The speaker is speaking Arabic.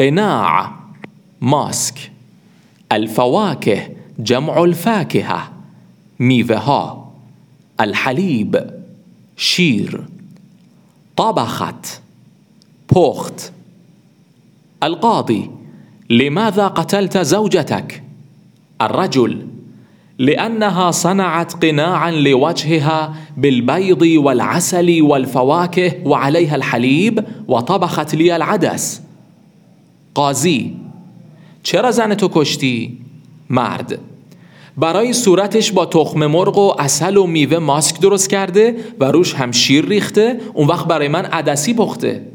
قناع ماسك. الفواكه. جمع الفاكهة. ميوهها الحليب. شير. طبخت. بوخت. القاضي. لماذا قتلت زوجتك؟ الرجل. لأنها صنعت قناعا لوجهها بالبيض والعسل والفواكه وعليها الحليب وطبخت لي العدس. قاضی. چرا زن تو کشتی؟ مرد. برای صورتش با تخم مرغ و عسل و میوه ماسک درست کرده و روش هم شیر ریخته اون وقت برای من عدسی پخته.